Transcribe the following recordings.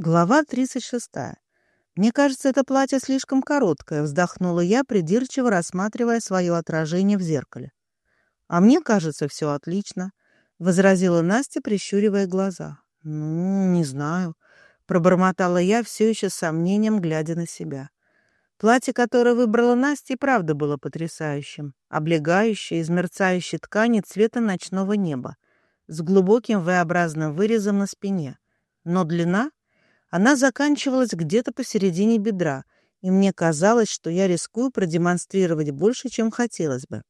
Глава 36. «Мне кажется, это платье слишком короткое», — вздохнула я, придирчиво рассматривая свое отражение в зеркале. «А мне кажется, все отлично», — возразила Настя, прищуривая глаза. «Ну, не знаю», — пробормотала я, все еще с сомнением, глядя на себя. Платье, которое выбрала Настя, и правда было потрясающим. Облегающее, из мерцающей ткани цвета ночного неба, с глубоким V-образным вырезом на спине. Но длина она заканчивалась где-то посередине бедра, и мне казалось, что я рискую продемонстрировать больше, чем хотелось бы.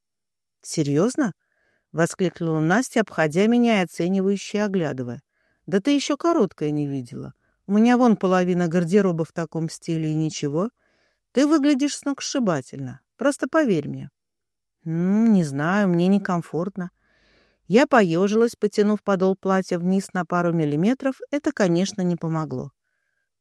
«Серьезно?» — воскликнула Настя, обходя меня и оценивающе оглядывая. «Да ты еще короткое не видела. У меня вон половина гардероба в таком стиле, и ничего. Ты выглядишь сногсшибательно. Просто поверь мне». «М «Не знаю, мне некомфортно». Я поежилась, потянув подол платья вниз на пару миллиметров. Это, конечно, не помогло.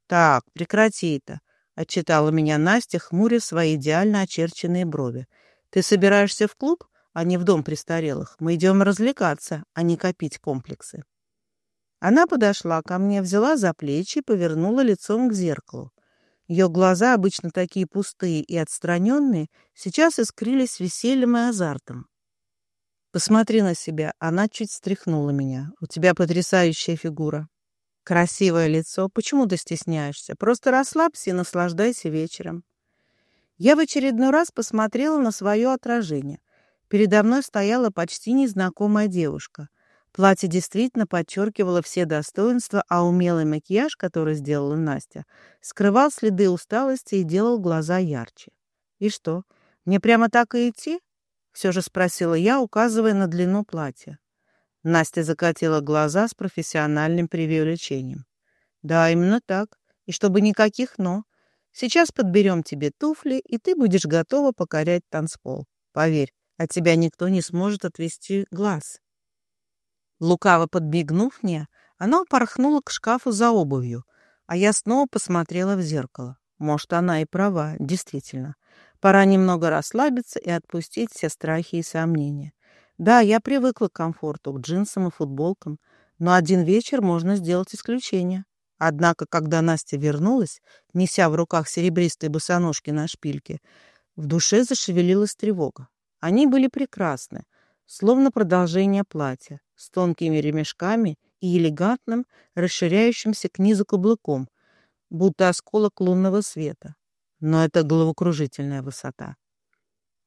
«Так, прекрати это», — отчитала меня Настя, хмуря свои идеально очерченные брови. «Ты собираешься в клуб, а не в дом престарелых? Мы идем развлекаться, а не копить комплексы». Она подошла ко мне, взяла за плечи и повернула лицом к зеркалу. Ее глаза, обычно такие пустые и отстраненные, сейчас искрились весельем и азартом. «Посмотри на себя», — она чуть встряхнула меня. «У тебя потрясающая фигура». Красивое лицо. Почему ты стесняешься? Просто расслабься и наслаждайся вечером. Я в очередной раз посмотрела на свое отражение. Передо мной стояла почти незнакомая девушка. Платье действительно подчеркивало все достоинства, а умелый макияж, который сделала Настя, скрывал следы усталости и делал глаза ярче. «И что, мне прямо так и идти?» — все же спросила я, указывая на длину платья. Настя закатила глаза с профессиональным преувеличением. «Да, именно так. И чтобы никаких «но». Сейчас подберем тебе туфли, и ты будешь готова покорять танцпол. Поверь, от тебя никто не сможет отвести глаз». Лукаво подбегнув мне, она упорхнула к шкафу за обувью, а я снова посмотрела в зеркало. Может, она и права, действительно. Пора немного расслабиться и отпустить все страхи и сомнения. Да, я привыкла к комфорту, к джинсам и футболкам, но один вечер можно сделать исключение. Однако, когда Настя вернулась, неся в руках серебристые босоножки на шпильке, в душе зашевелилась тревога. Они были прекрасны, словно продолжение платья, с тонкими ремешками и элегантным, расширяющимся к низу каблуком, будто осколок лунного света. Но это головокружительная высота.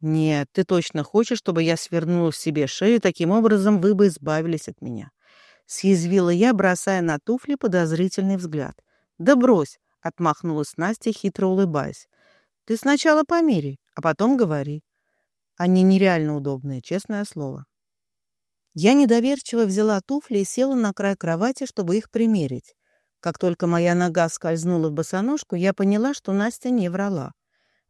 «Нет, ты точно хочешь, чтобы я свернула себе шею, таким образом вы бы избавились от меня». Съязвила я, бросая на туфли подозрительный взгляд. «Да брось!» — отмахнулась Настя, хитро улыбаясь. «Ты сначала померяй, а потом говори. Они нереально удобные, честное слово». Я недоверчиво взяла туфли и села на край кровати, чтобы их примерить. Как только моя нога скользнула в босоножку, я поняла, что Настя не врала.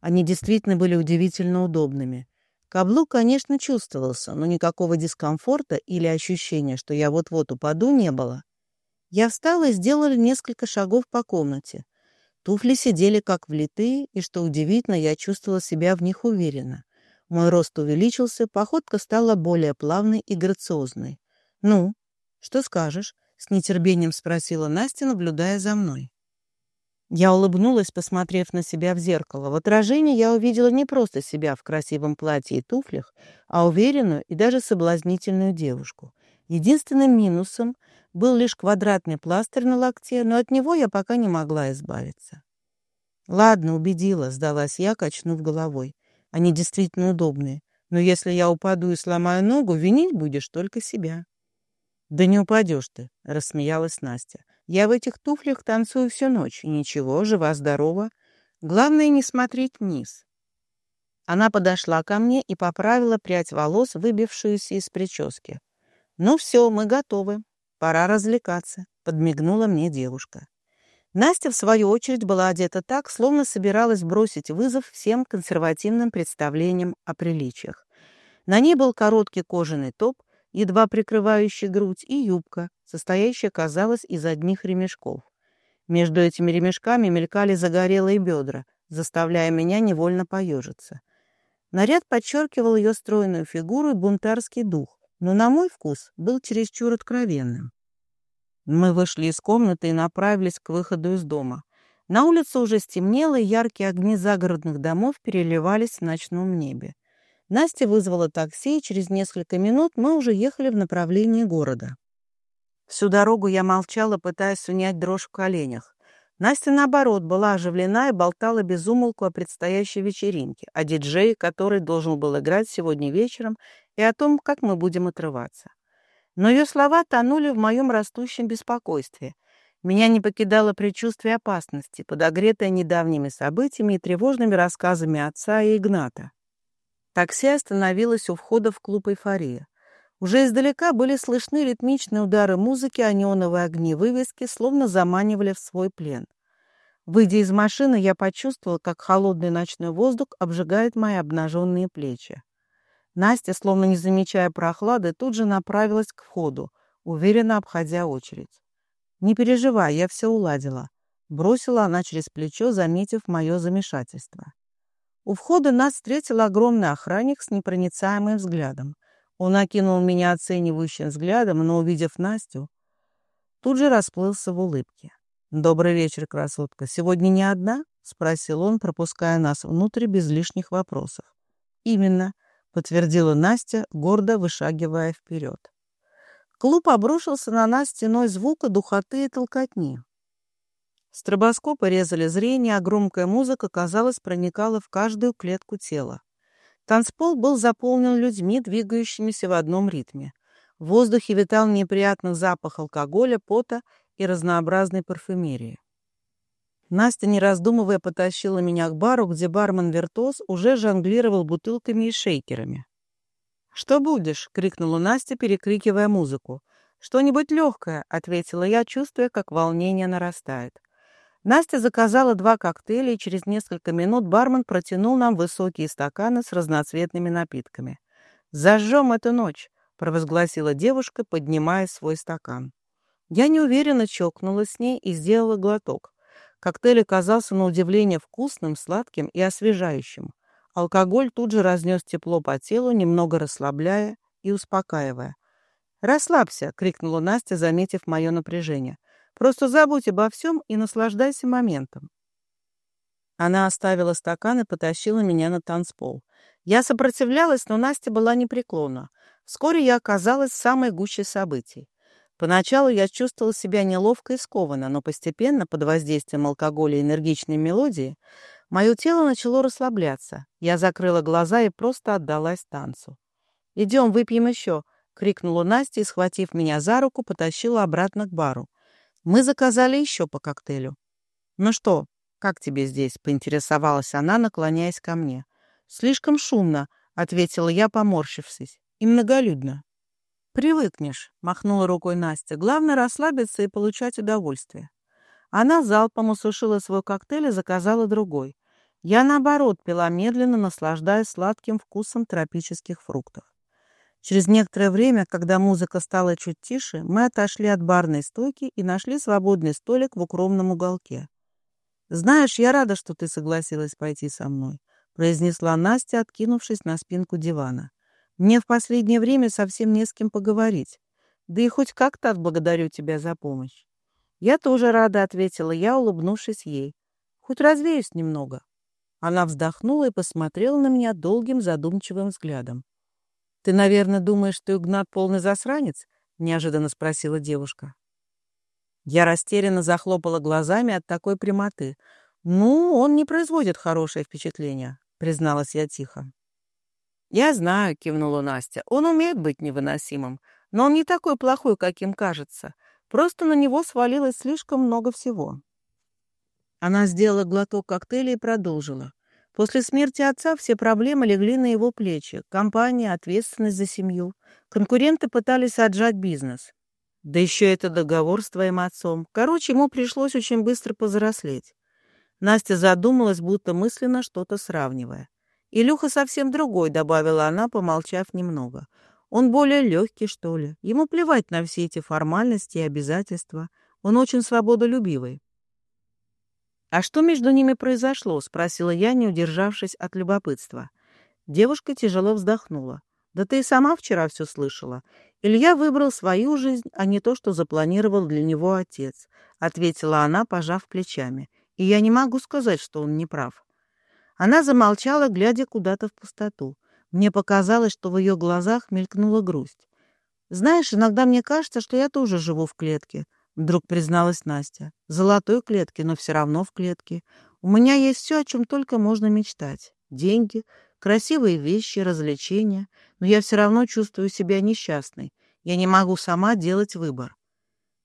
Они действительно были удивительно удобными. Каблук, конечно, чувствовался, но никакого дискомфорта или ощущения, что я вот-вот упаду, не было. Я встала и сделала несколько шагов по комнате. Туфли сидели как влитые, и, что удивительно, я чувствовала себя в них уверенно. Мой рост увеличился, походка стала более плавной и грациозной. «Ну, что скажешь?» — с нетерпением спросила Настя, наблюдая за мной. Я улыбнулась, посмотрев на себя в зеркало. В отражении я увидела не просто себя в красивом платье и туфлях, а уверенную и даже соблазнительную девушку. Единственным минусом был лишь квадратный пластырь на локте, но от него я пока не могла избавиться. «Ладно, убедила», — сдалась я, качнув головой. «Они действительно удобные. Но если я упаду и сломаю ногу, винить будешь только себя». «Да не упадешь ты», — рассмеялась Настя. Я в этих туфлях танцую всю ночь. ничего, жива-здорова. Главное не смотреть вниз. Она подошла ко мне и поправила прядь волос, выбившуюся из прически. «Ну все, мы готовы. Пора развлекаться», — подмигнула мне девушка. Настя, в свою очередь, была одета так, словно собиралась бросить вызов всем консервативным представлениям о приличиях. На ней был короткий кожаный топ, едва прикрывающий грудь, и юбка, состоящая, казалось, из одних ремешков. Между этими ремешками мелькали загорелые бедра, заставляя меня невольно поежиться. Наряд подчеркивал ее стройную фигуру и бунтарский дух, но, на мой вкус, был чересчур откровенным. Мы вышли из комнаты и направились к выходу из дома. На улице уже стемнело, и яркие огни загородных домов переливались в ночном небе. Настя вызвала такси, и через несколько минут мы уже ехали в направлении города. Всю дорогу я молчала, пытаясь унять дрожь в коленях. Настя, наоборот, была оживлена и болтала без умолку о предстоящей вечеринке, о диджее, который должен был играть сегодня вечером, и о том, как мы будем отрываться. Но ее слова тонули в моем растущем беспокойстве. Меня не покидало предчувствие опасности, подогретое недавними событиями и тревожными рассказами отца и Игната. Такси остановилось у входа в клуб «Эйфория». Уже издалека были слышны ритмичные удары музыки, а неоновые огни вывески словно заманивали в свой плен. Выйдя из машины, я почувствовал, как холодный ночной воздух обжигает мои обнаженные плечи. Настя, словно не замечая прохлады, тут же направилась к входу, уверенно обходя очередь. «Не переживай, я все уладила», — бросила она через плечо, заметив мое замешательство. У входа нас встретил огромный охранник с непроницаемым взглядом. Он окинул меня оценивающим взглядом, но, увидев Настю, тут же расплылся в улыбке. «Добрый вечер, красотка. Сегодня не одна?» — спросил он, пропуская нас внутрь без лишних вопросов. «Именно», — подтвердила Настя, гордо вышагивая вперед. Клуб обрушился на нас стеной звука, духоты и толкотни. Стробоскопы резали зрение, а громкая музыка, казалось, проникала в каждую клетку тела. Танцпол был заполнен людьми, двигающимися в одном ритме. В воздухе витал неприятный запах алкоголя, пота и разнообразной парфюмерии. Настя, не раздумывая, потащила меня к бару, где бармен-виртуоз уже жонглировал бутылками и шейкерами. «Что будешь?» — крикнула Настя, перекрикивая музыку. «Что-нибудь легкое», — ответила я, чувствуя, как волнение нарастает. Настя заказала два коктейля, и через несколько минут бармен протянул нам высокие стаканы с разноцветными напитками. «Зажжем эту ночь», — провозгласила девушка, поднимая свой стакан. Я неуверенно чокнула с ней и сделала глоток. Коктейль оказался на удивление вкусным, сладким и освежающим. Алкоголь тут же разнес тепло по телу, немного расслабляя и успокаивая. «Расслабься!» — крикнула Настя, заметив мое напряжение. Просто забудь обо всем и наслаждайся моментом. Она оставила стакан и потащила меня на танцпол. Я сопротивлялась, но Настя была непреклонна. Вскоре я оказалась в самой гуще событий. Поначалу я чувствовала себя неловко и скованно, но постепенно, под воздействием алкоголя и энергичной мелодии, мое тело начало расслабляться. Я закрыла глаза и просто отдалась танцу. «Идем, выпьем еще!» — крикнула Настя и, схватив меня за руку, потащила обратно к бару. Мы заказали еще по коктейлю. «Ну что, как тебе здесь?» — поинтересовалась она, наклоняясь ко мне. «Слишком шумно», — ответила я, поморщившись. «И многолюдно». «Привыкнешь», — махнула рукой Настя. «Главное — расслабиться и получать удовольствие». Она залпом усушила свой коктейль и заказала другой. Я, наоборот, пила медленно, наслаждаясь сладким вкусом тропических фруктов. Через некоторое время, когда музыка стала чуть тише, мы отошли от барной стойки и нашли свободный столик в укромном уголке. «Знаешь, я рада, что ты согласилась пойти со мной», — произнесла Настя, откинувшись на спинку дивана. «Мне в последнее время совсем не с кем поговорить. Да и хоть как-то отблагодарю тебя за помощь». «Я тоже рада», — ответила я, улыбнувшись ей. «Хоть развеюсь немного». Она вздохнула и посмотрела на меня долгим задумчивым взглядом. «Ты, наверное, думаешь, что Игнат полный засранец?» — неожиданно спросила девушка. Я растерянно захлопала глазами от такой прямоты. «Ну, он не производит хорошее впечатление», — призналась я тихо. «Я знаю», — кивнула Настя, — «он умеет быть невыносимым, но он не такой плохой, каким кажется. Просто на него свалилось слишком много всего». Она сделала глоток коктейля и продолжила. После смерти отца все проблемы легли на его плечи. Компания, ответственность за семью. Конкуренты пытались отжать бизнес. Да еще это договор с твоим отцом. Короче, ему пришлось очень быстро повзрослеть. Настя задумалась, будто мысленно что-то сравнивая. «Илюха совсем другой», — добавила она, помолчав немного. «Он более легкий, что ли. Ему плевать на все эти формальности и обязательства. Он очень свободолюбивый. «А что между ними произошло?» — спросила я, не удержавшись от любопытства. Девушка тяжело вздохнула. «Да ты и сама вчера все слышала. Илья выбрал свою жизнь, а не то, что запланировал для него отец, ответила она, пожав плечами. И я не могу сказать, что он не прав. Она замолчала, глядя куда-то в пустоту. Мне показалось, что в ее глазах мелькнула грусть. «Знаешь, иногда мне кажется, что я тоже живу в клетке», — вдруг призналась Настя. «Золотой клетке, но все равно в клетке. У меня есть все, о чем только можно мечтать. Деньги, красивые вещи, развлечения. Но я все равно чувствую себя несчастной. Я не могу сама делать выбор».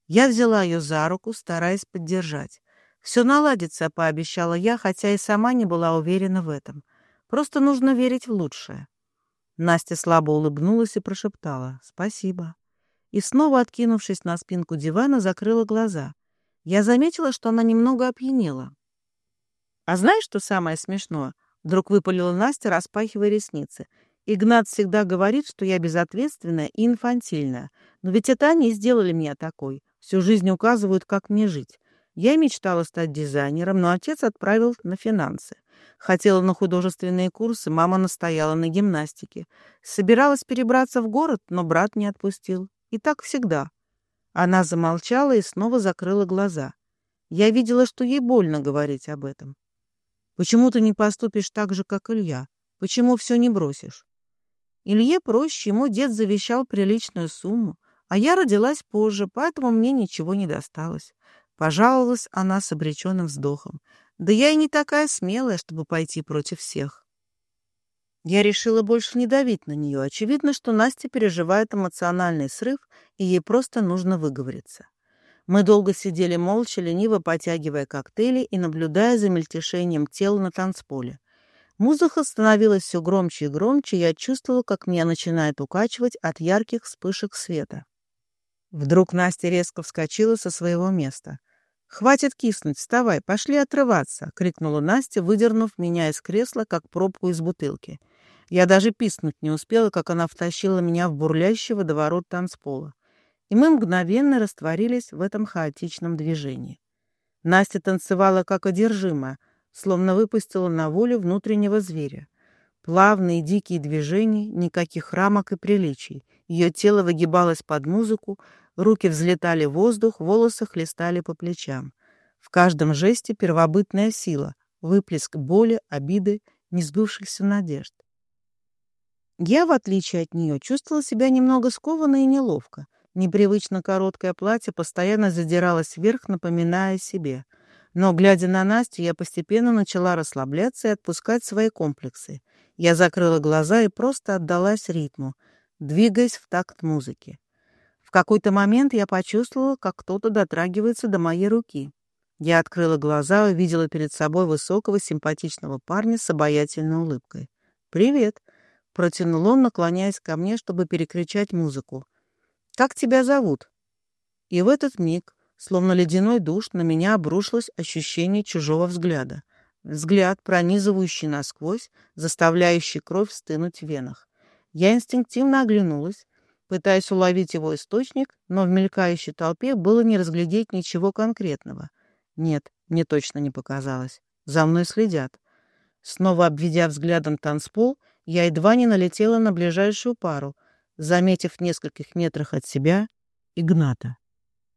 Я взяла ее за руку, стараясь поддержать. «Все наладится», — пообещала я, хотя и сама не была уверена в этом. «Просто нужно верить в лучшее». Настя слабо улыбнулась и прошептала «Спасибо». И снова, откинувшись на спинку дивана, закрыла глаза. Я заметила, что она немного опьянела. «А знаешь, что самое смешное?» Вдруг выпалила Настя, распахивая ресницы. «Игнат всегда говорит, что я безответственная и инфантильная. Но ведь это они сделали меня такой. Всю жизнь указывают, как мне жить. Я мечтала стать дизайнером, но отец отправил на финансы. Хотела на художественные курсы, мама настояла на гимнастике. Собиралась перебраться в город, но брат не отпустил. И так всегда. Она замолчала и снова закрыла глаза. Я видела, что ей больно говорить об этом. «Почему ты не поступишь так же, как Илья? Почему все не бросишь?» Илье проще, ему дед завещал приличную сумму, а я родилась позже, поэтому мне ничего не досталось. Пожаловалась она с обреченным вздохом. Да я и не такая смелая, чтобы пойти против всех. Я решила больше не давить на нее. Очевидно, что Настя переживает эмоциональный срыв, и ей просто нужно выговориться. Мы долго сидели молча, лениво потягивая коктейли и наблюдая за мельтешением тел на танцполе. Музыка становилась все громче и громче, и я чувствовала, как меня начинает укачивать от ярких вспышек света. Вдруг Настя резко вскочила со своего места. «Хватит киснуть, вставай, пошли отрываться!» — крикнула Настя, выдернув меня из кресла, как пробку из бутылки. Я даже писнуть не успела, как она втащила меня в бурлящий водоворот танцпола. И мы мгновенно растворились в этом хаотичном движении. Настя танцевала как одержимая, словно выпустила на волю внутреннего зверя. Плавные дикие движения, никаких рамок и приличий. Ее тело выгибалось под музыку, Руки взлетали в воздух, волосы хлестали по плечам. В каждом жесте первобытная сила, выплеск боли, обиды, несбывшихся надежд. Я, в отличие от нее, чувствовала себя немного скованно и неловко. Непривычно короткое платье постоянно задиралось вверх, напоминая себе. Но, глядя на Настю, я постепенно начала расслабляться и отпускать свои комплексы. Я закрыла глаза и просто отдалась ритму, двигаясь в такт музыки. В какой-то момент я почувствовала, как кто-то дотрагивается до моей руки. Я открыла глаза и увидела перед собой высокого симпатичного парня с обаятельной улыбкой. «Привет!» — протянул он, наклоняясь ко мне, чтобы перекричать музыку. «Как тебя зовут?» И в этот миг, словно ледяной душ, на меня обрушилось ощущение чужого взгляда. Взгляд, пронизывающий насквозь, заставляющий кровь стынуть в венах. Я инстинктивно оглянулась, пытаясь уловить его источник, но в мелькающей толпе было не разглядеть ничего конкретного. Нет, мне точно не показалось. За мной следят. Снова обведя взглядом танцпол, я едва не налетела на ближайшую пару, заметив в нескольких метрах от себя Игната.